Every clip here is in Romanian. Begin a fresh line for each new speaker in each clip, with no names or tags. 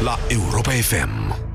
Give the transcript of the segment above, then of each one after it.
la Europa FM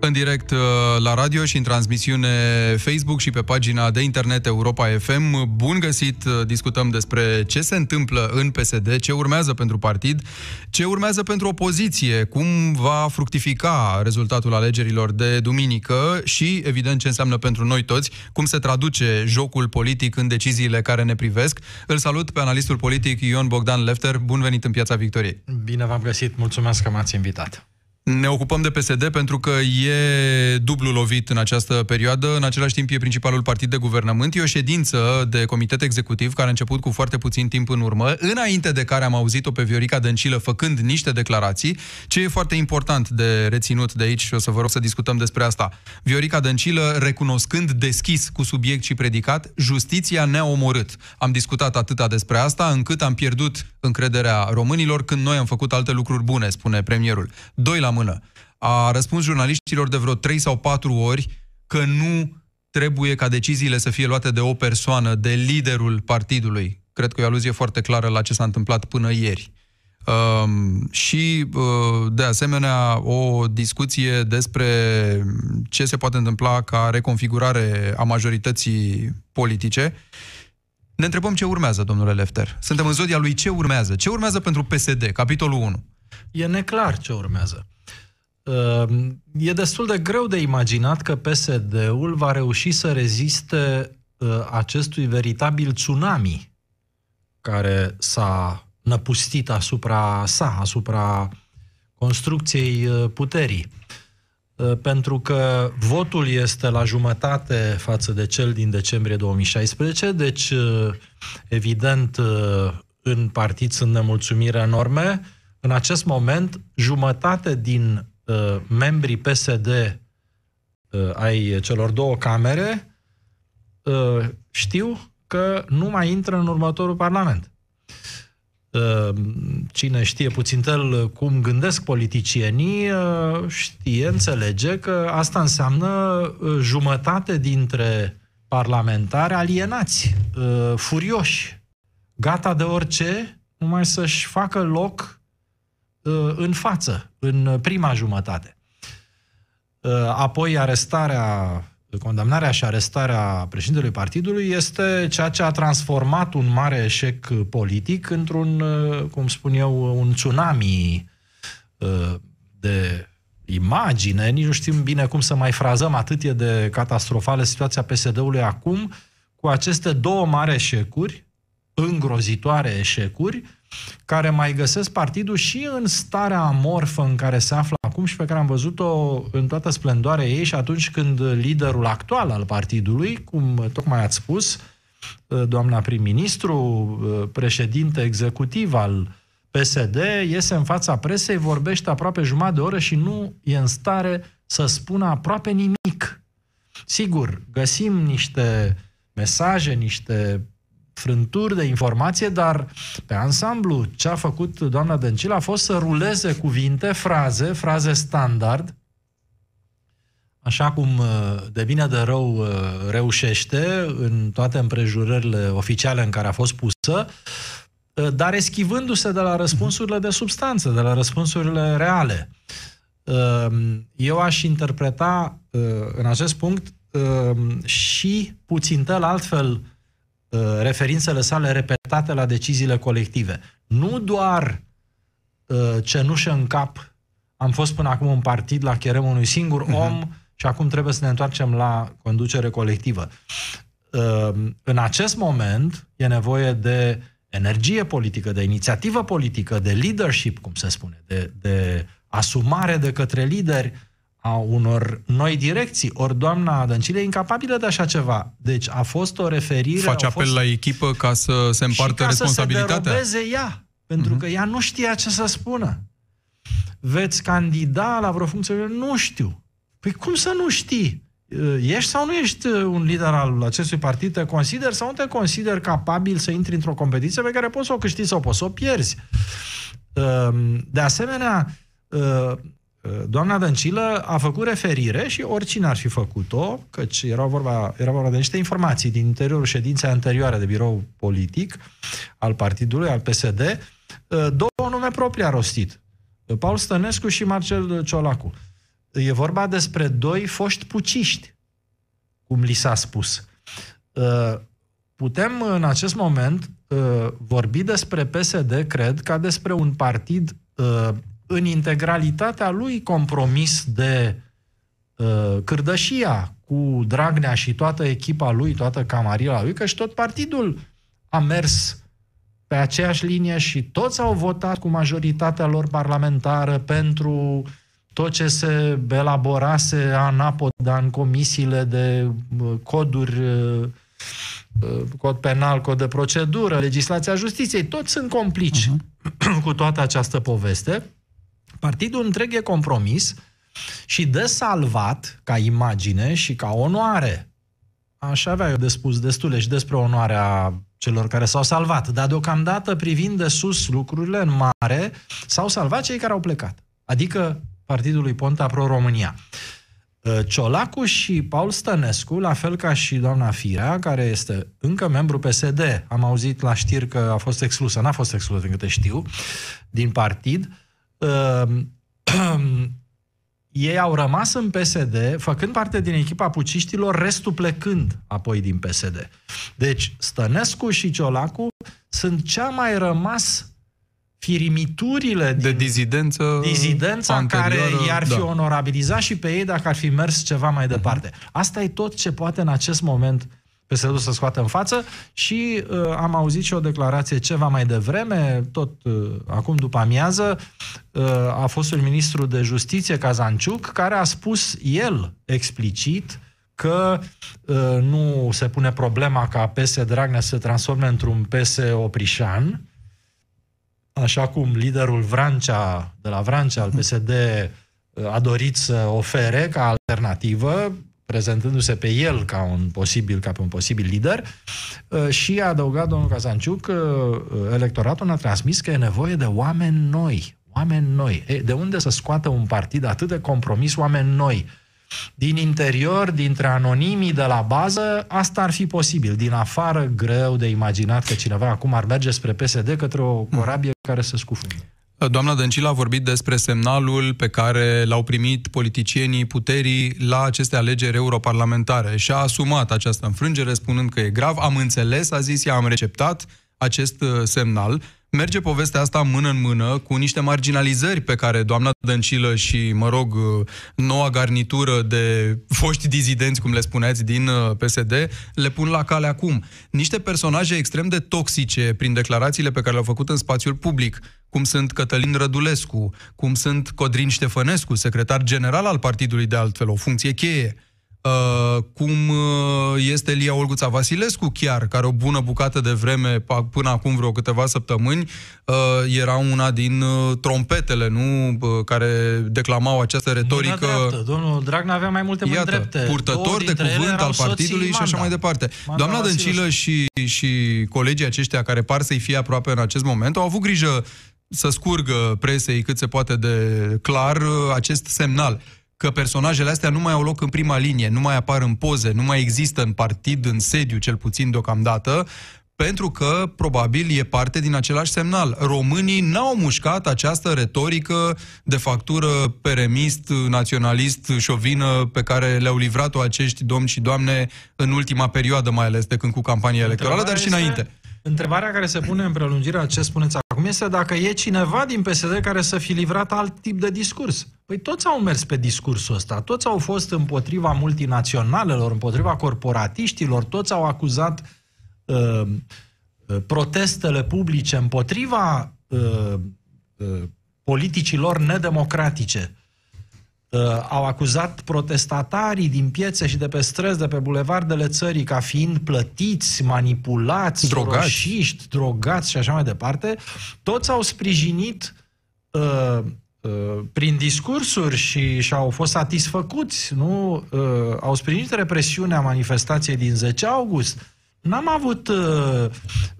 în direct uh, la radio și în transmisiune Facebook și pe pagina de internet Europa FM. Bun găsit! Uh, discutăm despre ce se întâmplă în PSD, ce urmează pentru partid, ce urmează pentru opoziție, cum va fructifica rezultatul alegerilor de duminică și, evident, ce înseamnă pentru noi toți, cum se traduce jocul politic în deciziile care ne privesc. Îl salut pe analistul politic Ion Bogdan Lefter. Bun venit în Piața Victoriei!
Bine v-am găsit! Mulțumesc că m-ați invitat!
Ne ocupăm de PSD pentru că e dublu lovit în această perioadă, în același timp e principalul partid de guvernământ. E o ședință de comitet executiv care a început cu foarte puțin timp în urmă, înainte de care am auzit-o pe Viorica Dăncilă făcând niște declarații. Ce e foarte important de reținut de aici și o să vă rog să discutăm despre asta. Viorica Dăncilă recunoscând deschis cu subiect și predicat, justiția ne-a omorât. Am discutat atâta despre asta încât am pierdut încrederea românilor când noi am făcut alte lucruri bune, spune premierul. Doi la mână. A răspuns jurnaliștilor de vreo 3 sau 4 ori că nu trebuie ca deciziile să fie luate de o persoană, de liderul partidului. Cred că e o aluzie foarte clară la ce s-a întâmplat până ieri. Um, și, uh, de asemenea, o discuție despre ce se poate întâmpla ca reconfigurare a majorității politice. Ne întrebăm ce urmează, domnule Lefter. Suntem în zodia lui ce urmează. Ce urmează pentru PSD, capitolul 1?
E neclar ce urmează. Ehm, e destul de greu de imaginat că PSD-ul va reuși să reziste uh, acestui veritabil tsunami care s-a năpustit asupra sa, asupra construcției uh, puterii. Uh, pentru că votul este la jumătate față de cel din decembrie 2016, deci, evident, în partid sunt nemulțumiri enorme. În acest moment, jumătate din uh, membrii PSD uh, ai celor două camere uh, știu că nu mai intră în următorul Parlament. Uh, cine știe puțin tel cum gândesc politicienii, uh, știe, înțelege că asta înseamnă uh, jumătate dintre parlamentari alienați, furioși, gata de orice, numai să-și facă loc Uh, în față, în prima jumătate. Uh, apoi arestarea, condamnarea și arestarea președintelui partidului este ceea ce a transformat un mare eșec politic într-un, uh, cum spun eu, un tsunami de imagine, nici nu știm bine cum să mai frazăm, atât e de catastrofală situația PSD-ului acum, cu aceste două mari eșecuri, îngrozitoare eșecuri, care mai găsesc partidul și în starea amorfă în care se află acum și pe care am văzut-o în toată splendoarea ei și atunci când liderul actual al partidului, cum tocmai ați spus, doamna prim-ministru, președinte executiv al PSD, iese în fața presei, vorbește aproape jumătate de oră și nu e în stare să spună aproape nimic. Sigur, găsim niște mesaje, niște frânturi de informație, dar pe ansamblu ce a făcut doamna Dăncilă a fost să ruleze cuvinte, fraze, fraze standard, așa cum uh, de bine de rău uh, reușește în toate împrejurările oficiale în care a fost pusă, uh, dar eschivându-se de la răspunsurile de substanță, de la răspunsurile reale. Eu aș interpreta în acest punct și puțin tel altfel Uh, referințele sale repetate la deciziile colective. Nu doar uh, cenușă în cap, am fost până acum un partid la cherem unui singur uh-huh. om și acum trebuie să ne întoarcem la conducere colectivă. Uh, în acest moment e nevoie de energie politică, de inițiativă politică, de leadership, cum se spune, de, de asumare de către lideri a unor noi direcții. Ori doamna Dăncilă e incapabilă de așa ceva. Deci a fost o referire...
Face apel
fost...
la echipă ca să se împartă
și
responsabilitatea.
să se ea. Pentru uh-huh. că ea nu știa ce să spună. Veți candida la vreo funcție? Nu știu. Păi cum să nu știi? Ești sau nu ești un lider al acestui partid? Te consider sau nu te consider capabil să intri într-o competiție pe care poți să o câștigi sau poți să o pierzi? De asemenea, Doamna Dăncilă a făcut referire și oricine ar fi făcut-o, căci era vorba, era vorba de niște informații din interiorul ședinței anterioare de birou politic al partidului, al PSD, două nume proprii a rostit. Paul Stănescu și Marcel Ciolacu. E vorba despre doi foști puciști, cum li s-a spus. Uh, putem în acest moment uh, vorbi despre PSD, cred, ca despre un partid uh, în integralitatea lui compromis de cârdășia cu Dragnea și toată echipa lui, toată camarila lui, că și tot partidul a mers pe aceeași linie și toți au votat cu majoritatea lor parlamentară pentru tot ce se elaborase anapoda în comisiile de coduri, cod penal, cod de procedură, legislația justiției, toți sunt complici uh-huh. cu toată această poveste. Partidul întreg e compromis și de salvat ca imagine și ca onoare. Așa avea eu de spus destule și despre onoarea celor care s-au salvat. Dar deocamdată, privind de sus lucrurile în mare, s-au salvat cei care au plecat. Adică Partidului Ponta Pro-România. Uh, Ciolacu și Paul Stănescu, la fel ca și doamna Firea, care este încă membru PSD, am auzit la știri că a fost exclusă, n-a fost exclusă, din câte știu, din partid, uh, ei au rămas în PSD, făcând parte din echipa puciștilor, restul plecând apoi din PSD. Deci, Stănescu și Ciolacu sunt cea mai rămas firimiturile
de dizidență
dizidența anterioară, care i-ar fi da. onorabilizat și pe ei dacă ar fi mers ceva mai departe. Uh-huh. Asta e tot ce poate în acest moment PSD-ul să scoată în față și uh, am auzit și o declarație ceva mai devreme, tot uh, acum după amiază, uh, a fostul ministru de justiție Cazanciuc, care a spus el explicit că uh, nu se pune problema ca PS Dragnea să se transforme într-un PS Oprișan, așa cum liderul Vrancea, de la Vrancea al PSD, uh, a dorit să ofere ca alternativă, prezentându-se pe el ca un posibil, ca pe un posibil lider, uh, și a adăugat domnul Cazanciuc că uh, electoratul a transmis că e nevoie de oameni noi. Oameni noi. E, de unde să scoată un partid atât de compromis oameni noi? Din interior, dintre anonimii de la bază, asta ar fi posibil. Din afară, greu de imaginat că cineva acum ar merge spre PSD către o corabie care să scufundă.
Doamna Dăncilă a vorbit despre semnalul pe care l-au primit politicienii puterii la aceste alegeri europarlamentare și a asumat această înfrângere spunând că e grav. Am înțeles, a zis ea, am receptat acest uh, semnal merge povestea asta mână în mână cu niște marginalizări pe care doamna Dăncilă și, mă rog, noua garnitură de foști dizidenți, cum le spuneați, din uh, PSD, le pun la cale acum. Niște personaje extrem de toxice prin declarațiile pe care le-au făcut în spațiul public, cum sunt Cătălin Rădulescu, cum sunt Codrin Ștefănescu, secretar general al partidului de altfel, o funcție cheie, Uh, cum uh, este Lia Olguța Vasilescu chiar, care o bună bucată de vreme, până acum vreo câteva săptămâni, uh, era una din uh, trompetele, nu, uh, care declamau această retorică.
Dreaptă. Domnul Dragnea avea mai multe
Iată,
drepte.
purtător de cuvânt al partidului și așa mai departe. Manda Doamna Dăncilă și, și colegii aceștia care par să-i fie aproape în acest moment au avut grijă să scurgă presei cât se poate de clar uh, acest semnal că personajele astea nu mai au loc în prima linie, nu mai apar în poze, nu mai există în partid, în sediu, cel puțin deocamdată, pentru că probabil e parte din același semnal. Românii n-au mușcat această retorică de factură peremist, naționalist, șovină pe care le-au livrat-o acești domni și doamne în ultima perioadă, mai ales de când cu campania electorală, dar și înainte.
Întrebarea care se pune în prelungirea ce spuneți acum este dacă e cineva din PSD care să fi livrat alt tip de discurs. Păi toți au mers pe discursul ăsta, toți au fost împotriva multinaționalelor, împotriva corporatiștilor, toți au acuzat uh, uh protestele publice împotriva uh, uh, politicilor nedemocratice uh, au acuzat protestatarii din piețe și de pe străzi, de pe bulevardele țării, ca fiind plătiți, manipulați, drogați, roșiști, drogați și așa mai departe, toți au sprijinit uh, uh, prin discursuri și, și au fost satisfăcuți, nu? Uh, au sprijinit represiunea manifestației din 10 august. N-am avut uh,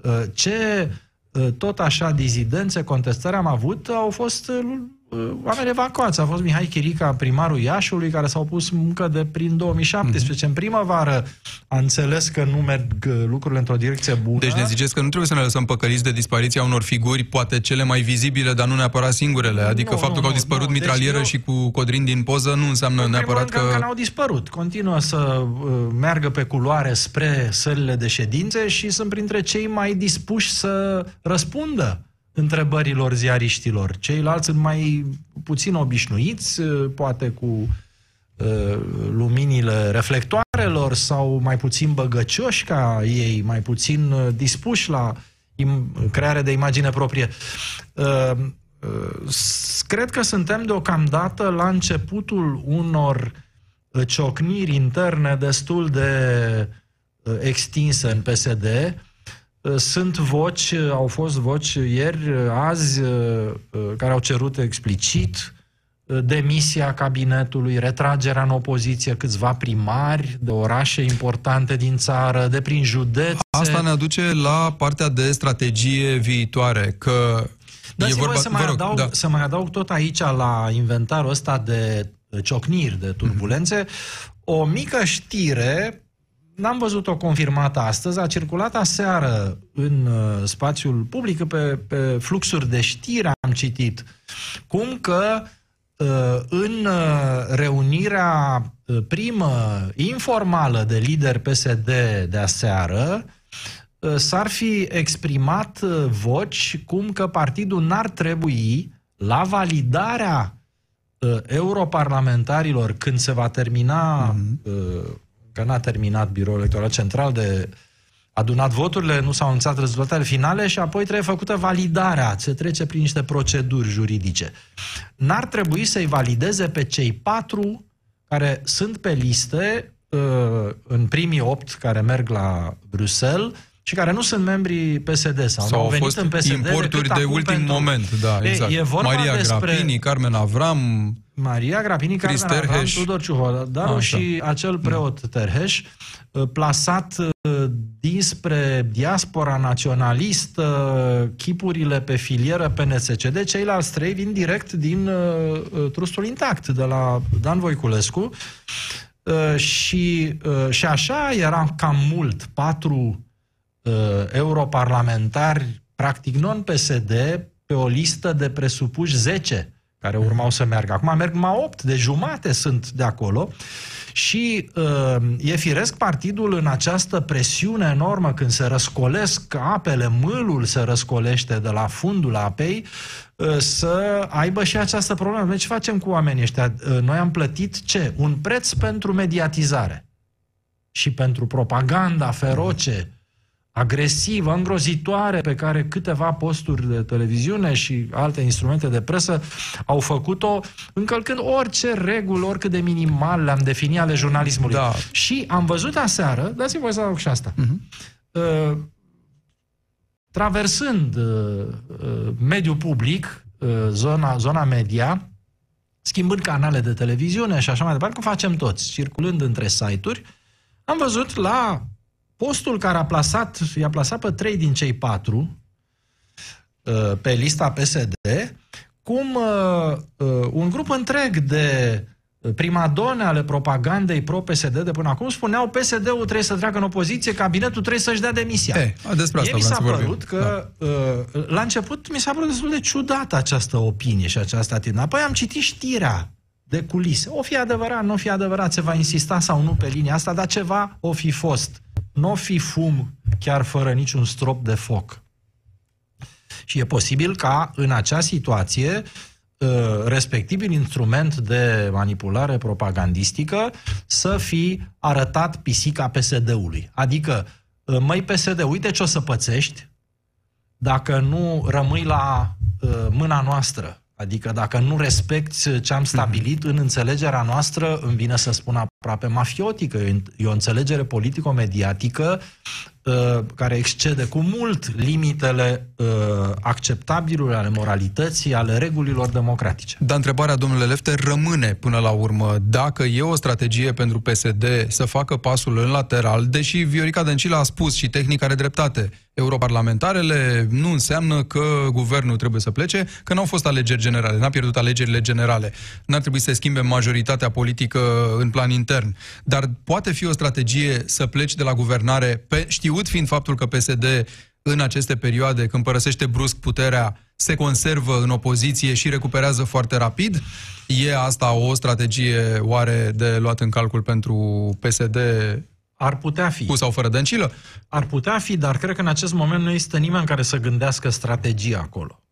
uh, ce uh, tot așa dizidențe, contestări am avut, au fost uh, uh, oameni evacuați. A fost Mihai Chirica, primarul Iașului, care s-au pus încă de prin 2017. Mm-hmm. În primăvară a înțeles că nu merg uh, lucrurile într-o direcție bună.
Deci ne ziceți că nu trebuie să ne lăsăm păcăliți de dispariția unor figuri, poate cele mai vizibile, dar nu neapărat singurele. Adică nu, faptul nu, că au dispărut nu, mitralieră deci eu... și cu Codrin din poză nu înseamnă în neapărat că...
că... n-au dispărut. Continuă să uh, meargă pe culoare spre sălile de ședințe și sunt printre cei mai dispuși să răspundă întrebărilor ziariștilor. Ceilalți sunt mai puțin obișnuiți, uh, poate cu uh, luminile reflectoarelor sau mai puțin băgăcioși ca ei, mai puțin uh, dispuși la im- crearea de imagine proprie. Uh, uh, cred că suntem deocamdată la începutul unor uh, ciocniri interne destul de uh, extinse în PSD, Uh, sunt voci, uh, au fost voci ieri, uh, azi, care au cerut explicit demisia cabinetului, retragerea în opoziție câțiva primari de orașe importante din țară, de prin județe.
Asta ne aduce la partea de strategie viitoare, că
e vorba... să, mai rog, adaug, da. să mai adaug tot aici la inventarul ăsta de ciocniri, de turbulențe, mm-hmm. o mică știre N-am văzut-o confirmată astăzi, a circulat aseară în uh, spațiul public, pe, pe fluxuri de știri am citit, cum că uh, în uh, reunirea uh, primă informală de lider PSD de aseară, uh, s-ar fi exprimat uh, voci cum că partidul n-ar trebui la validarea europarlamentarilor când se va termina mm-hmm că n-a terminat Biroul Electoral Central de adunat voturile, nu s-au anunțat rezultatele finale și apoi trebuie făcută validarea. Se trece prin niște proceduri juridice. N-ar trebui să-i valideze pe cei patru care sunt pe liste uh, în primii opt care merg la Bruxelles și care nu sunt membri PSD sau,
sau
au venit
fost
în PSD
importuri de ultim pentru... moment, da, exact. E, e vorba Maria despre... Grapini, Carmen Avram,
Maria Grapini, Chris Carmen Avram, Tudor Ciuhodaru și acel preot mm. Terheș, uh, plasat uh, dinspre diaspora naționalistă, chipurile pe filieră PNSCD, ceilalți trei vin direct din uh, trustul intact, de la Dan Voiculescu. Uh, și, uh, și așa era cam mult, patru uh, europarlamentari, practic non-PSD, pe o listă de presupuși 10 care urmau să meargă. Acum merg numai 8, de jumate sunt de acolo și uh, e firesc partidul în această presiune enormă când se răscolesc apele, mâlul se răscolește de la fundul apei, uh, să aibă și această problemă. Deci ce facem cu oamenii ăștia? Uh, noi am plătit ce? Un preț pentru mediatizare și pentru propaganda feroce agresivă, îngrozitoare, pe care câteva posturi de televiziune și alte instrumente de presă au făcut-o, încălcând orice reguli, oricât de minimal le-am definit ale jurnalismului. Da. Și am văzut aseară, dați-mi voi să adaug și asta, uh-huh. uh, traversând uh, uh, mediul public, uh, zona, zona media, schimbând canale de televiziune și așa mai departe, cum facem toți, circulând între site-uri, am văzut la postul care a plasat, i-a plasat pe trei din cei patru uh, pe lista PSD, cum uh, uh, un grup întreg de primadone ale propagandei pro-PSD de până acum spuneau PSD-ul trebuie să treacă în opoziție, cabinetul trebuie să-și dea demisia.
Hey, despre asta
mi s-a părut că da. la început mi s-a părut destul de ciudată această opinie și această atitudine. Apoi am citit știrea de culise. O fi adevărat, nu o fi adevărat, se va insista sau nu pe linia asta, dar ceva o fi fost nu o fi fum chiar fără niciun strop de foc. Și e posibil ca în acea situație uh, respectivul instrument de manipulare propagandistică să fi arătat pisica PSD-ului. Adică, uh, măi PSD, uite ce o să pățești dacă nu rămâi la uh, mâna noastră. Adică dacă nu respecti ce am stabilit în înțelegerea noastră, îmi vine să spun aproape mafiotică, e o înțelegere politico-mediatică uh, care excede cu mult limitele uh, acceptabilului ale moralității, ale regulilor democratice.
Dar întrebarea, domnule Lefter, rămâne până la urmă dacă e o strategie pentru PSD să facă pasul în lateral, deși Viorica Dăncilă a spus și tehnica are dreptate, europarlamentarele nu înseamnă că guvernul trebuie să plece, că n-au fost alegeri generale, n-a pierdut alegerile generale. N-ar trebui să se schimbe majoritatea politică în plan intern. Dar poate fi o strategie să pleci de la guvernare, pe, știut fiind faptul că PSD în aceste perioade, când părăsește brusc puterea, se conservă în opoziție și recuperează foarte rapid? E asta o strategie oare de luat în calcul pentru PSD
ar putea fi.
Cu sau fără dăncilă?
Ar putea fi, dar cred că în acest moment nu există nimeni care să gândească strategie acolo.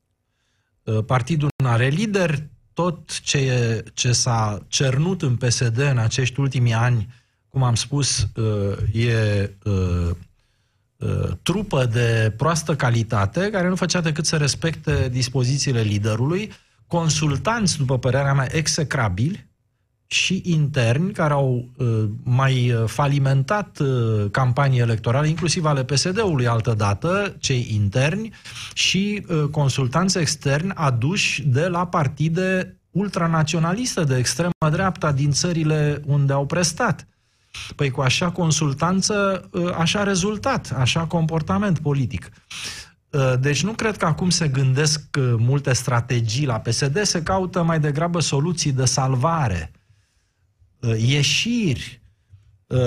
Uh, partidul nu are lider, tot ce, ce s-a cernut în PSD în acești ultimii ani, cum am spus, uh, e uh, trupă de proastă calitate, care nu făcea decât să respecte dispozițiile liderului, consultanți, după părerea mea, execrabili, și interni care au uh, mai uh, falimentat uh, campanii electorale, inclusiv ale PSD-ului altădată, cei interni, și uh, consultanți externi aduși de la partide ultranaționaliste de extremă dreapta din țările unde au prestat. Păi cu așa consultanță, uh, așa rezultat, așa comportament politic. Uh, deci nu cred că acum se gândesc uh, multe strategii la PSD, se caută mai degrabă soluții de salvare Uh, ieșiri uh,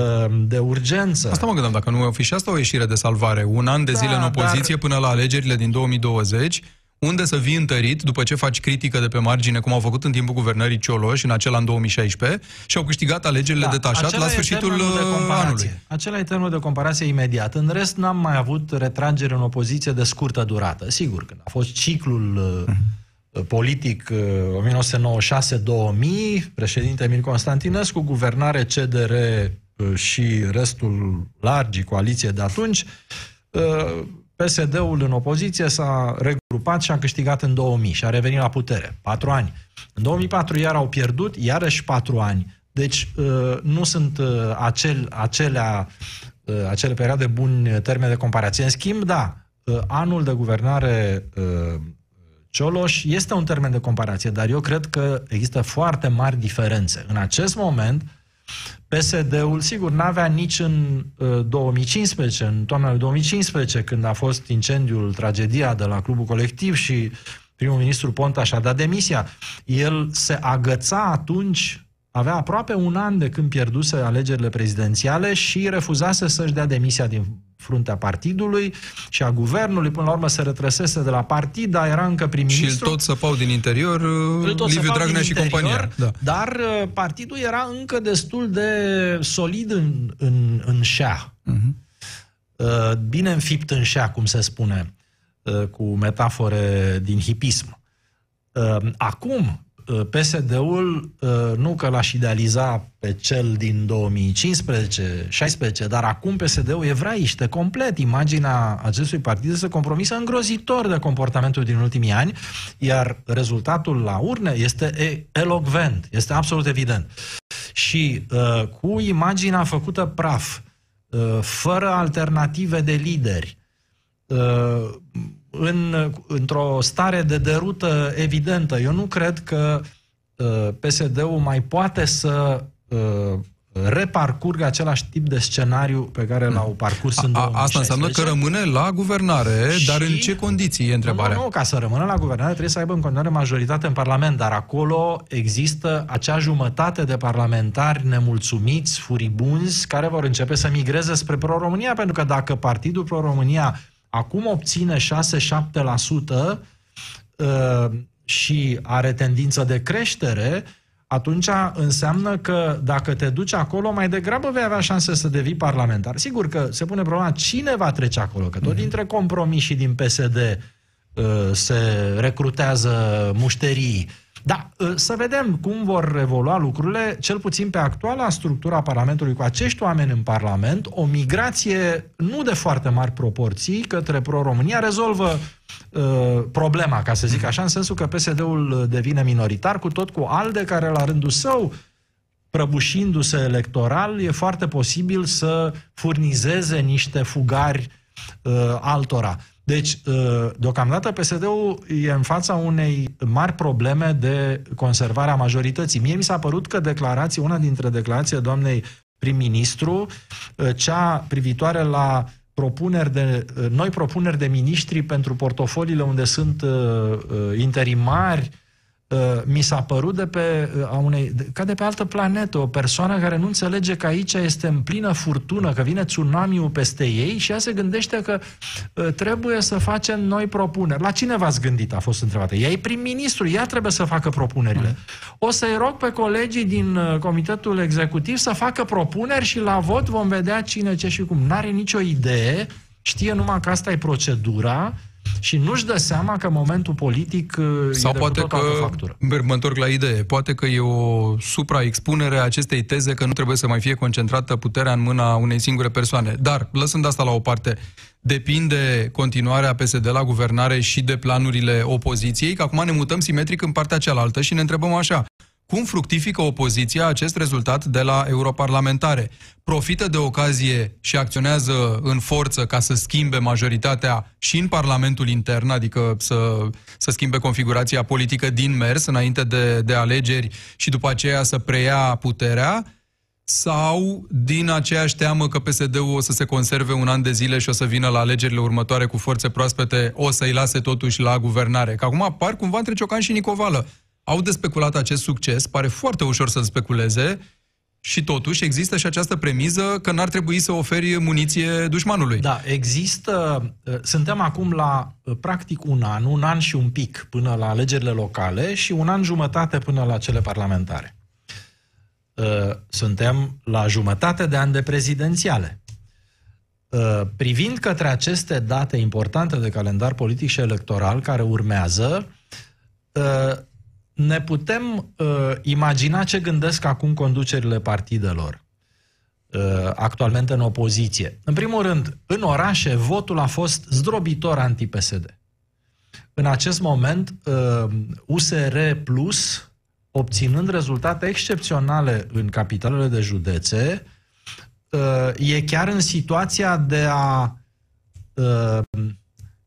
de urgență.
Asta mă gândeam, dacă nu fi și asta o ieșire de salvare. Un an de zile da, în opoziție dar... până la alegerile din 2020, unde să vii întărit după ce faci critică de pe margine, cum au făcut în timpul guvernării Cioloș, în acel an 2016, și au câștigat alegerile da, detașat la sfârșitul de uh, anului.
Acela e termenul de comparație imediat. În rest, n-am mai avut retragere în opoziție de scurtă durată. Sigur, când a fost ciclul... Uh-huh politic 1996-2000, uh, președinte Emil Constantinescu, guvernare CDR uh, și restul largii coaliție de atunci, uh, PSD-ul în opoziție s-a regrupat și a câștigat în 2000 și a revenit la putere. Patru ani. În 2004 iar au pierdut, iarăși patru ani. Deci nu sunt acel, acelea, acele perioade buni termene de comparație. În schimb, da, anul de guvernare Cioloș este un termen de comparație, dar eu cred că există foarte mari diferențe. În acest moment, PSD-ul, sigur, n-avea nici în uh, 2015, în toamna lui 2015, când a fost incendiul, tragedia de la Clubul Colectiv și primul ministru Ponta și-a dat demisia. El se agăța atunci, avea aproape un an de când pierduse alegerile prezidențiale și refuzase să-și dea demisia din fruntea partidului și a guvernului, până la urmă se retrăsese de la partid, dar era încă prim-ministru.
Și tot săpau din interior, tot Liviu Dragnea și interior, compania.
Da. Dar uh, partidul era încă destul de solid în, în, în șea. Uh-huh. Bine înfipt în șea, cum se spune, uh, cu metafore din hipism. Uh, acum, Uh, PSD-ul uh, nu că l-aș idealiza pe cel din 2015-16, dar acum PSD-ul e vraiște complet. Imaginea acestui partid este compromisă îngrozitor de comportamentul din ultimii ani, iar rezultatul la urne este elocvent, este absolut evident. Și uh, cu imaginea făcută praf, uh, fără alternative de lideri, uh, în, într-o stare de derută evidentă. Eu nu cred că uh, PSD-ul mai poate să uh, reparcurgă același tip de scenariu pe care mm. l-au parcurs în 2016.
Asta înseamnă că rămâne la guvernare, și... dar în ce condiții e întrebarea?
Nu, nu, ca să rămână la guvernare trebuie să aibă în continuare majoritate în Parlament, dar acolo există acea jumătate de parlamentari nemulțumiți, furibunzi, care vor începe să migreze spre Pro-România, pentru că dacă Partidul Pro-România acum obține 6-7% uh, și are tendință de creștere, atunci înseamnă că dacă te duci acolo, mai degrabă vei avea șanse să devii parlamentar. Sigur că se pune problema cine va trece acolo, că tot mhm. dintre compromis și din PSD uh, se recrutează mușterii. Da, ă, să vedem cum vor evolua lucrurile, cel puțin pe actuala structura Parlamentului, cu acești oameni în Parlament, o migrație nu de foarte mari proporții către pro-România rezolvă uh, problema, ca să zic așa, în sensul că PSD-ul devine minoritar, cu tot cu ALDE, care la rândul său prăbușindu-se electoral, e foarte posibil să furnizeze niște fugari uh, altora. Deci, uh, deocamdată PSD-ul e în fața unei mari probleme de conservare a majorității. Mie mi s-a părut că declarația, una dintre declarații doamnei prim-ministru, uh, cea privitoare la propuneri de, uh, noi propuneri de miniștri pentru portofoliile unde sunt uh, uh, interimari, Uh, mi s-a părut de pe, uh, a unei, ca de pe altă planetă, o persoană care nu înțelege că aici este în plină furtună, că vine tsunamiul peste ei și ea se gândește că uh, trebuie să facem noi propuneri. La cine v-ați gândit? A fost întrebată. Ea e prim-ministru, ea trebuie să facă propunerile. O să-i rog pe colegii din Comitetul Executiv să facă propuneri și la vot vom vedea cine, ce și cum. N-are nicio idee, știe numai că asta e procedura, și nu-și dă seama că momentul politic uh,
Sau
e de
poate
cu
că,
factură.
mă întorc la idee, poate că e o supraexpunere a acestei teze că nu trebuie să mai fie concentrată puterea în mâna unei singure persoane. Dar, lăsând asta la o parte, depinde continuarea PSD la guvernare și de planurile opoziției, că acum ne mutăm simetric în partea cealaltă și ne întrebăm așa, cum fructifică opoziția acest rezultat de la europarlamentare? Profită de ocazie și acționează în forță ca să schimbe majoritatea și în Parlamentul intern, adică să, să schimbe configurația politică din mers înainte de, de alegeri și după aceea să preia puterea? sau din aceeași teamă că PSD-ul o să se conserve un an de zile și o să vină la alegerile următoare cu forțe proaspete, o să-i lase totuși la guvernare? Că acum apar cumva între Ciocan și Nicovală au de speculat acest succes, pare foarte ușor să-l speculeze, și totuși există și această premiză că n-ar trebui să oferi muniție dușmanului.
Da, există. Uh, suntem acum la uh, practic un an, un an și un pic până la alegerile locale și un an jumătate până la cele parlamentare. Uh, suntem la jumătate de an de prezidențiale. Privind către aceste date importante de calendar politic și electoral care urmează, ne putem uh, imagina ce gândesc acum conducerile partidelor uh, actualmente în opoziție. În primul rând, în orașe, votul a fost zdrobitor anti-PSD. În acest moment, uh, USR Plus, obținând rezultate excepționale în capitalele de județe, uh, e chiar în situația de a uh,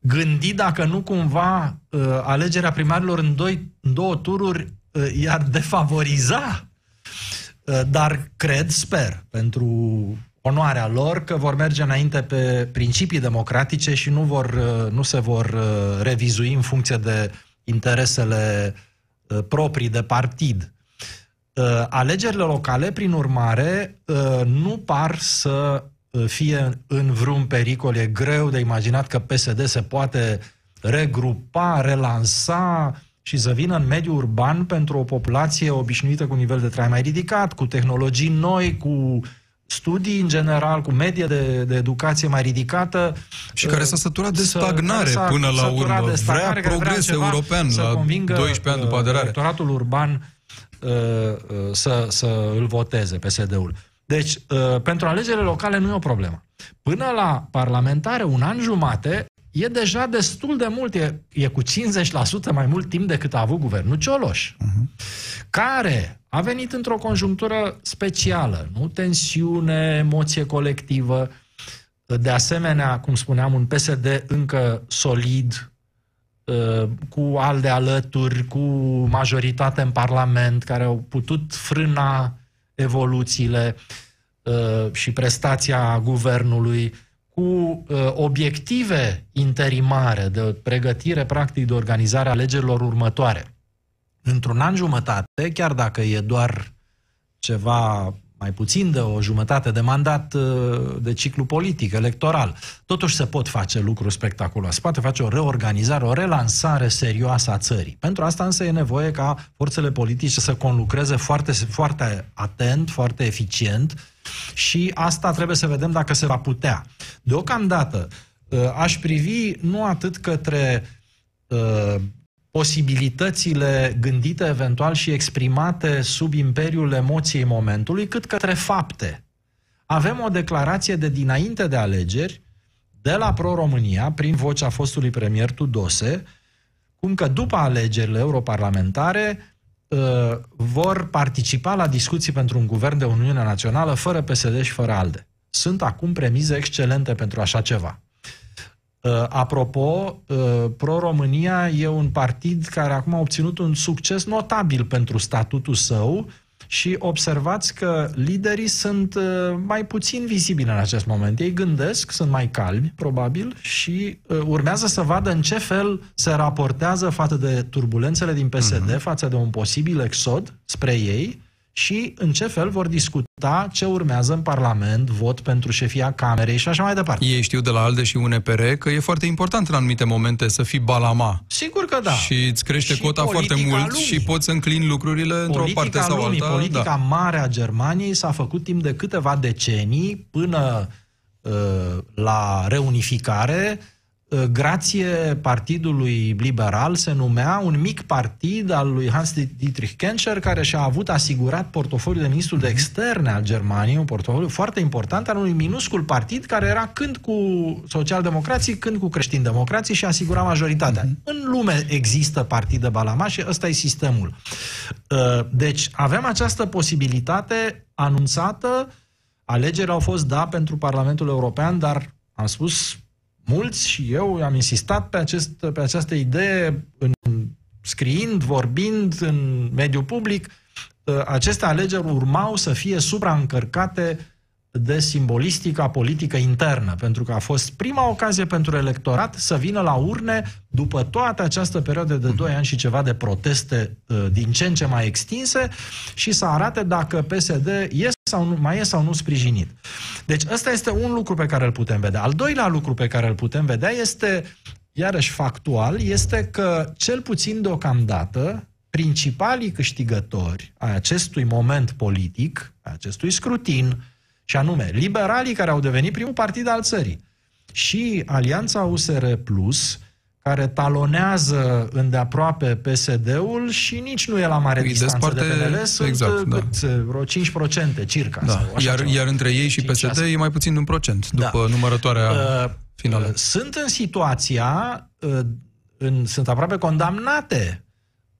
gândi dacă nu cumva uh, alegerea primarilor în, doi, în două tururi uh, i-ar defavoriza. Uh, dar cred, sper, pentru onoarea lor că vor merge înainte pe principii democratice și nu, vor, uh, nu se vor uh, revizui în funcție de interesele uh, proprii de partid. Uh, alegerile locale, prin urmare, uh, nu par să fie în vreun pericol. E greu de imaginat că PSD se poate regrupa, relansa și să vină în mediul urban pentru o populație obișnuită cu un nivel de trai mai ridicat, cu tehnologii noi, cu studii în general, cu medie de, de educație mai ridicată.
Și care s-a săturat de stagnare s-a până la urmă. De stagnare, vrea progres vrea european la 12 ani după aderare.
Electoratul urban uh, uh, să, să îl voteze PSD-ul. Deci, uh, pentru alegerile locale nu e o problemă. Până la parlamentare, un an jumate, e deja destul de mult, e, e cu 50% mai mult timp decât a avut guvernul Cioloș, uh-huh. care a venit într-o conjunctură specială, nu tensiune, emoție colectivă, de asemenea, cum spuneam, un PSD încă solid, uh, cu alde alături, cu majoritate în Parlament, care au putut frâna evoluțiile uh, și prestația guvernului cu uh, obiective interimare de pregătire practic de organizare a alegerilor următoare. Într-un an jumătate, chiar dacă e doar ceva mai puțin de o jumătate de mandat uh, de ciclu politic, electoral. Totuși se pot face lucruri spectaculoase. Poate face o reorganizare, o relansare serioasă a țării. Pentru asta însă e nevoie ca forțele politice să conlucreze foarte, foarte atent, foarte eficient și asta trebuie să vedem dacă se va putea. Deocamdată, uh, aș privi nu atât către uh, posibilitățile gândite eventual și exprimate sub imperiul emoției momentului, cât către fapte. Avem o declarație de dinainte de alegeri de la Pro-România, prin vocea fostului premier Tudose, cum că după alegerile europarlamentare uh, vor participa la discuții pentru un guvern de Uniune Națională fără PSD și fără ALDE. Sunt acum premize excelente pentru așa ceva. Uh, apropo, uh, Pro-România e un partid care acum a obținut un succes notabil pentru statutul său și observați că liderii sunt uh, mai puțin vizibili în acest moment. Ei gândesc, sunt mai calmi, probabil, și uh, urmează să vadă în ce fel se raportează față de turbulențele din PSD, uh-huh. față de un posibil exod spre ei și în ce fel vor discuta ce urmează în Parlament, vot pentru șefia Camerei și așa mai departe.
Ei știu de la ALDE și UNPR că e foarte important în anumite momente să fii balama.
Sigur că da.
Și îți crește și cota foarte mult lumii. și poți să înclini lucrurile politica într-o parte sau lumii, alta.
Politica da. mare a Germaniei s-a făcut timp de câteva decenii până uh, la reunificare Uh, grație Partidului Liberal, se numea un mic partid al lui Hans-Dietrich Genscher, care și-a avut asigurat portofoliul de ministru de externe al Germaniei, un portofoliu foarte important al unui minuscul partid care era când cu socialdemocrații, când cu creștini-democrații și asigura majoritatea. Mm-hmm. În lume există partide balama și ăsta e sistemul. Uh, deci avem această posibilitate anunțată, alegerile au fost da pentru Parlamentul European, dar am spus mulți și eu am insistat pe, acest, pe această idee în scriind, vorbind în mediul public, ă, aceste alegeri urmau să fie supraîncărcate de simbolistica politică internă, pentru că a fost prima ocazie pentru electorat să vină la urne după toată această perioadă de 2 ani și ceva de proteste uh, din ce în ce mai extinse și să arate dacă PSD e sau nu, mai e sau nu sprijinit. Deci ăsta este un lucru pe care îl putem vedea. Al doilea lucru pe care îl putem vedea este, iarăși factual, este că cel puțin deocamdată principalii câștigători a acestui moment politic, a acestui scrutin, și anume liberalii care au devenit primul partid al țării și Alianța USR Plus, care talonează îndeaproape PSD-ul și nici nu e la mare Îi distanță desparte, de PNL, sunt exact, da. cât, vreo 5% circa.
Da. Sau așa iar, iar între ei și PSD e mai puțin de un procent, da. după da. numărătoarea uh, finală. Uh,
sunt în situația, uh, în, sunt aproape condamnate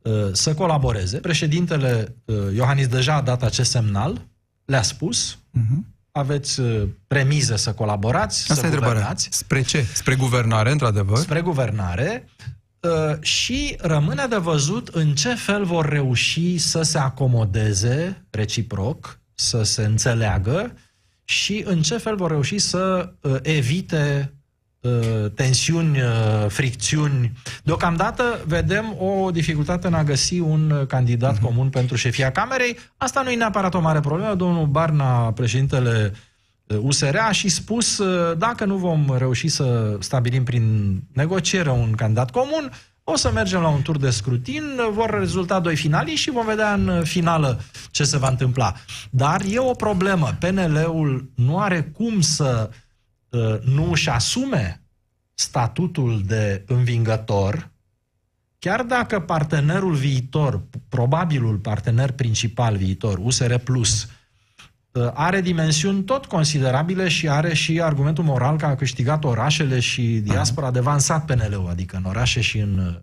uh, să colaboreze. Președintele uh, Iohannis deja a dat acest semnal, le-a spus, uh-huh aveți uh, premize să colaborați, Asta să guvernați.
Spre ce? Spre guvernare, într-adevăr?
Spre guvernare uh, și rămâne de văzut în ce fel vor reuși să se acomodeze reciproc, să se înțeleagă și în ce fel vor reuși să uh, evite Uh, tensiuni, uh, fricțiuni. Deocamdată vedem o dificultate în a găsi un candidat uh-huh. comun pentru șefia Camerei. Asta nu e neapărat o mare problemă. Domnul Barna, președintele USR, uh, a și spus dacă nu vom reuși să stabilim prin negociere un candidat comun, o să mergem la un tur de scrutin, vor rezulta doi finaliști și vom vedea în finală ce se va întâmpla. Dar e o problemă. PNL-ul nu are cum să uh, Uh, nu își asume statutul de învingător, chiar dacă partenerul viitor, probabilul partener principal viitor, USR Plus, uh, are dimensiuni tot considerabile și are și argumentul moral că a câștigat orașele și diaspora de avansat PNL-ul, adică în orașe și în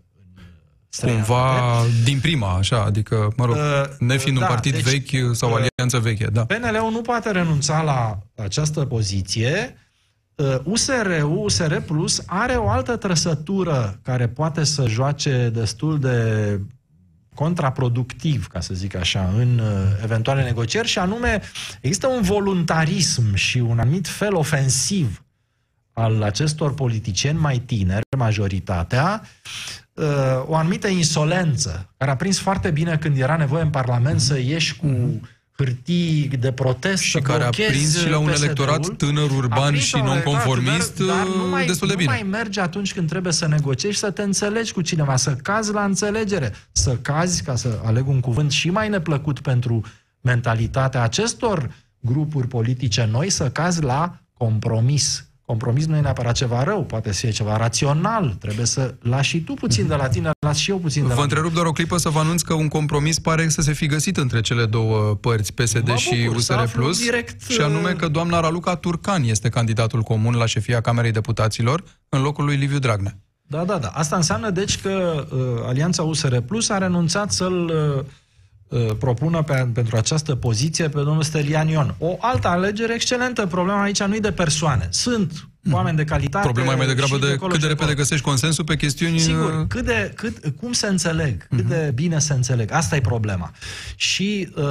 Cumva din prima, așa, adică, mă rog, uh, nefiind da, un partid deci, vechi sau uh, alianță veche, da.
PNL-ul nu poate renunța la această poziție USR-ul, uh, USR Plus, are o altă trăsătură care poate să joace destul de contraproductiv, ca să zic așa, în uh, eventuale negocieri și anume există un voluntarism și un anumit fel ofensiv al acestor politicieni mai tineri, majoritatea, uh, o anumită insolență, care a prins foarte bine când era nevoie în Parlament să ieși cu hârtii de protest,
și care a prins și la un electorat tânăr, urban și nonconformist dar, dar nu mai, destul de bine.
Nu mai merge atunci când trebuie să negociezi să te înțelegi cu cineva, să cazi la înțelegere, să cazi, ca să aleg un cuvânt și mai neplăcut pentru mentalitatea acestor grupuri politice noi, să cazi la compromis Compromis nu e neapărat ceva rău, poate să fie ceva rațional. Trebuie să lași și tu puțin de la tine, las și eu puțin de
vă
la
Vă întrerup doar o clipă să vă anunț că un compromis pare să se fi găsit între cele două părți, PSD mă și bucur, USR Plus, direct... și anume că doamna Raluca Turcan este candidatul comun la șefia Camerei Deputaților în locul lui Liviu Dragnea.
Da, da, da. Asta înseamnă, deci, că uh, Alianța USR Plus a renunțat să-l uh, uh, propună pe, pentru această poziție pe domnul Stelian Ion. O altă alegere excelentă. Problema aici nu e de persoane. Sunt oameni de calitate.
Problema e mai degrabă de,
de
cât de repede găsești consensul pe chestiuni...
Sigur, cât de, cât, cum se înțeleg, cât de bine se înțeleg. Asta e problema. Și uh,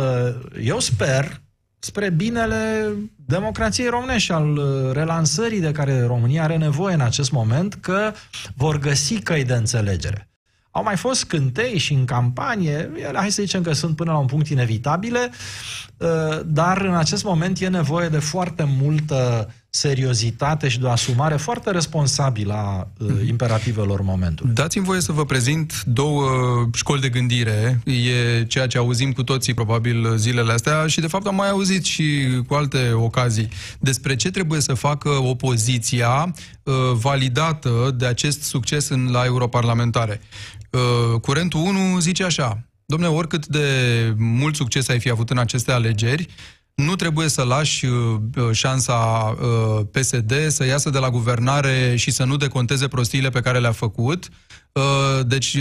eu sper, spre binele democrației românești și al uh, relansării de care România are nevoie în acest moment, că vor găsi căi de înțelegere. Au mai fost cântei și în campanie, ele, hai să zicem că sunt până la un punct inevitabile, uh, dar în acest moment e nevoie de foarte multă seriozitate și de o asumare foarte responsabilă a uh, imperativelor momentului.
Dați-mi voie să vă prezint două școli de gândire. E ceea ce auzim cu toții probabil zilele astea și de fapt am mai auzit și cu alte ocazii despre ce trebuie să facă opoziția uh, validată de acest succes în, la europarlamentare. Uh, curentul 1 zice așa, domne, oricât de mult succes ai fi avut în aceste alegeri, nu trebuie să lași uh, șansa uh, PSD să iasă de la guvernare și să nu deconteze prostiile pe care le-a făcut. Uh, deci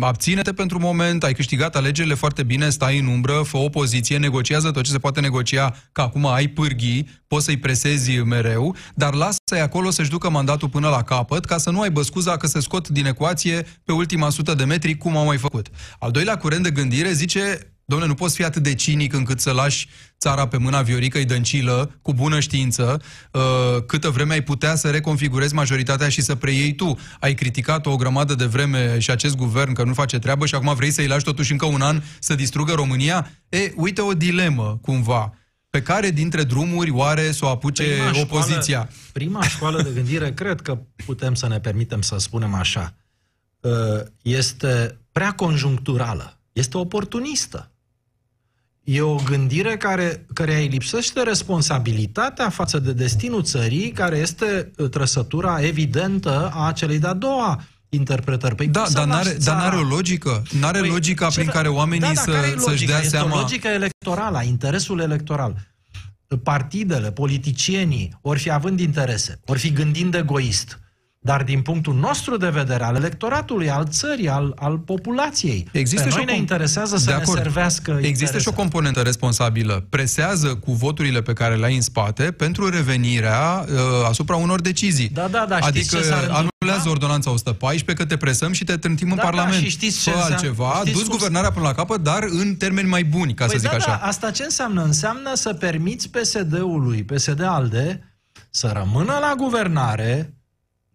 abține-te pentru moment, ai câștigat alegerile foarte bine, stai în umbră, fă opoziție, negociază tot ce se poate negocia, că acum ai pârghii, poți să-i presezi mereu, dar lasă-i acolo să-și ducă mandatul până la capăt, ca să nu aibă scuza că se scot din ecuație pe ultima sută de metri, cum au mai făcut. Al doilea curent de gândire zice Domnule, nu poți fi atât de cinic încât să lași țara pe mâna Vioricăi Dăncilă, cu bună știință, uh, câtă vreme ai putea să reconfigurezi majoritatea și să preiei tu. Ai criticat o grămadă de vreme și acest guvern că nu face treabă și acum vrei să-i lași totuși încă un an să distrugă România? E, uite o dilemă, cumva. Pe care dintre drumuri oare să o apuce prima opoziția?
Școală, prima școală de gândire, cred că putem să ne permitem să spunem așa, uh, este prea conjuncturală, este oportunistă. E o gândire care, care îi lipsește responsabilitatea față de destinul țării, care este uh, trăsătura evidentă a celei de-a doua interpretări.
Păi da, dar n-are, dar n-are o logică? N-are păi, logica prin care oamenii da, da, să, care să-și dea
este
seama...
o logică electorală, interesul electoral. Partidele, politicienii, ori fi având interese, ori fi gândind egoist, dar din punctul nostru de vedere, al electoratului, al țării, al, al populației, Există pe și noi ne interesează să ne servească
Există
interese.
și o componentă responsabilă. Presează cu voturile pe care le-ai în spate pentru revenirea uh, asupra unor decizii.
Da, da, da.
Adică anulează ordonanța 114 că te presăm și te trântim da, în Parlament. Da, și
știți ce
Fă altceva, știți duți cum... guvernarea până la capăt, dar în termeni mai buni, ca
păi
să zic
da,
așa.
Da, asta ce înseamnă? Înseamnă să permiți PSD-ului, PSD-ALDE, să rămână la guvernare,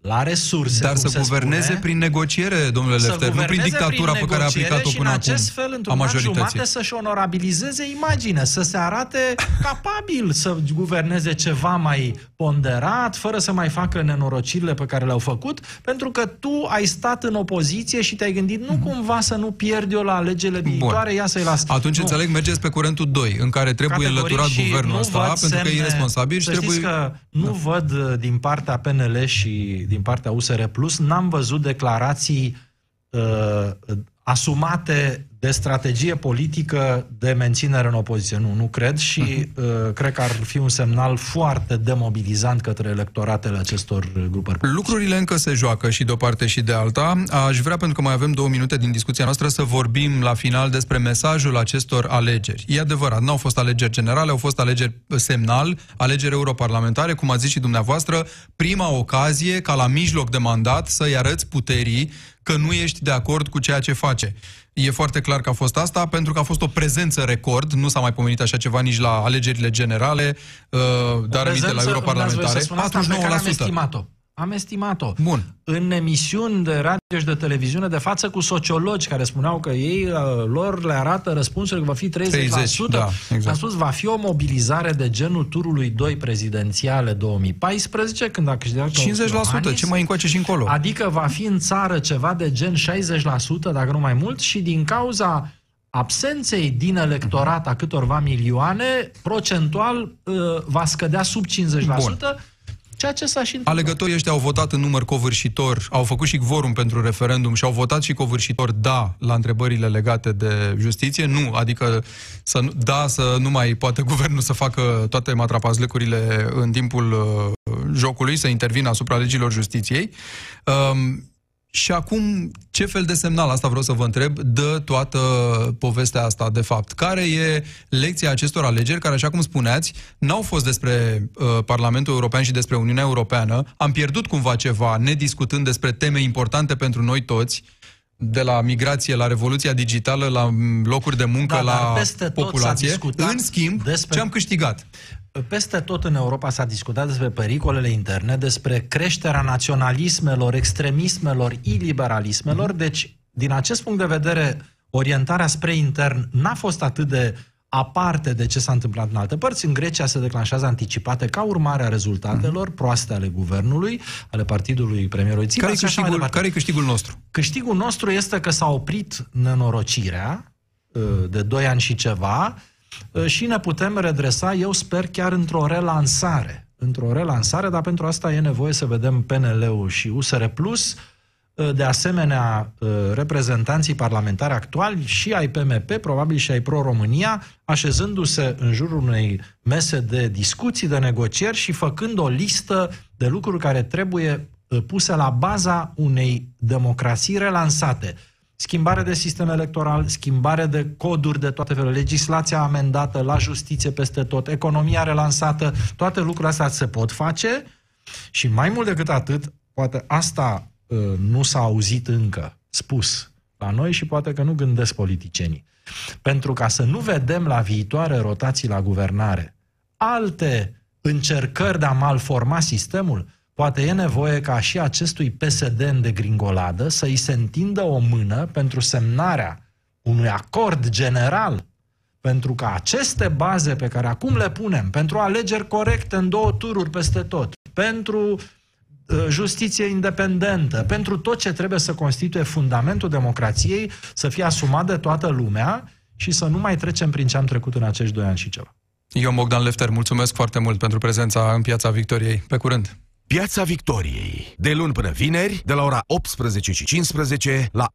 la resurse,
Dar să guverneze
spune,
prin negociere, domnule Lefter, nu prin dictatura prin pe care a aplicat-o până
acum. Și în acest fel, într-un an jumate, să-și onorabilizeze imaginea, să se arate capabil să guverneze ceva mai ponderat, fără să mai facă nenorocirile pe care le-au făcut, pentru că tu ai stat în opoziție și te-ai gândit, nu cumva să nu pierd eu la alegerile viitoare, Bun. ia să-i las.
Atunci nu. înțeleg, mergeți pe curentul 2, în care trebuie Categoric înlăturat guvernul ăsta, pentru că e irresponsabil și trebuie...
că nu da. văd uh, din partea PNL și din partea USR Plus, n-am văzut declarații uh, asumate de strategie politică de menținere în opoziție. Nu, nu cred și uh-huh. uh, cred că ar fi un semnal foarte demobilizant către electoratele acestor grupări.
Lucrurile încă se joacă și de o parte și de alta. Aș vrea, pentru că mai avem două minute din discuția noastră, să vorbim la final despre mesajul acestor alegeri. E adevărat, n-au fost alegeri generale, au fost alegeri semnal, alegeri europarlamentare, cum a zis și dumneavoastră, prima ocazie ca la mijloc de mandat să-i arăți puterii că nu ești de acord cu ceea ce face. E foarte clar că a fost asta, pentru că a fost o prezență record, nu s-a mai pomenit așa ceva nici la alegerile generale, uh, dar aminte la europarlamentare, 49%.
Am estimat-o. Am estimat-o.
Bun.
În emisiuni de radio și de televiziune de față cu sociologi care spuneau că ei uh, lor le arată răspunsul că va fi 30%. 30 da, exact. Am spus, va fi o mobilizare de genul turului 2 prezidențiale 2014, când a câștigat 50%,
Iohannis, ce mai încoace și încolo.
Adică va fi în țară ceva de gen 60%, dacă nu mai mult, și din cauza absenței din electorat a câtorva milioane, procentual uh, va scădea sub 50%, Bun. Ceea ce s-a și întâmplat.
Alegătorii ăștia au votat în număr covârșitor, au făcut și quorum pentru referendum și au votat și covârșitor da la întrebările legate de justiție, nu, adică să nu, da să nu mai poate guvernul să facă toate matrapazlecurile în timpul uh, jocului, să intervină asupra legilor justiției. Um, Și acum, ce fel de semnal, asta vreau să vă întreb, dă toată povestea asta, de fapt? Care e lecția acestor alegeri, care, așa cum spuneați, n-au fost despre uh, Parlamentul European și despre Uniunea Europeană? Am pierdut cumva ceva, nediscutând despre teme importante pentru noi toți, de la migrație, la revoluția digitală, la locuri de muncă,
Da, dar
la
peste tot s-a
populație.
discutat
În schimb,
despre-
ce am câștigat?
Peste tot în Europa s-a discutat despre pericolele interne, despre creșterea naționalismelor, extremismelor, iliberalismelor. Deci, din acest punct de vedere, orientarea spre intern n-a fost atât de aparte de ce s-a întâmplat în alte părți. În Grecia se declanșează anticipate ca urmare a rezultatelor proaste ale guvernului, ale partidului premierului Tsipras.
Care e
și așa mai
câștigul,
departe.
care e câștigul nostru?
Câștigul nostru este că s-a oprit nenorocirea uh, de 2 ani și ceva uh, și ne putem redresa, eu sper, chiar într-o relansare. Într-o relansare, dar pentru asta e nevoie să vedem PNL-ul și USR Plus, uh, de asemenea uh, reprezentanții parlamentari actuali și ai PMP, probabil și ai Pro-România, așezându-se în jurul unei mese de discuții, de negocieri și făcând o listă de lucruri care trebuie uh, puse la baza unei democrații relansate. Schimbare de sistem electoral, schimbare de coduri de toate felurile, legislația amendată la justiție peste tot, economia relansată, toate lucrurile astea se pot face și mai mult decât atât, poate asta uh, nu s-a auzit încă spus la noi și poate că nu gândesc politicienii. Pentru ca să nu vedem la viitoare rotații la guvernare alte încercări de a malforma sistemul, poate e nevoie ca și acestui PSD în degringoladă să îi se întindă o mână pentru semnarea unui acord general pentru că aceste baze pe care acum le punem, pentru alegeri corecte în două tururi peste tot, pentru uh, justiție independentă, pentru tot ce trebuie să constituie fundamentul democrației, să fie asumat de toată lumea și să nu mai trecem prin ce am trecut în acești doi ani și ceva.
Eu, Bogdan Lefter, mulțumesc foarte mult pentru prezența în Piața Victoriei. Pe curând!
Piața Victoriei. De luni până vineri, de la ora 18 și 15 la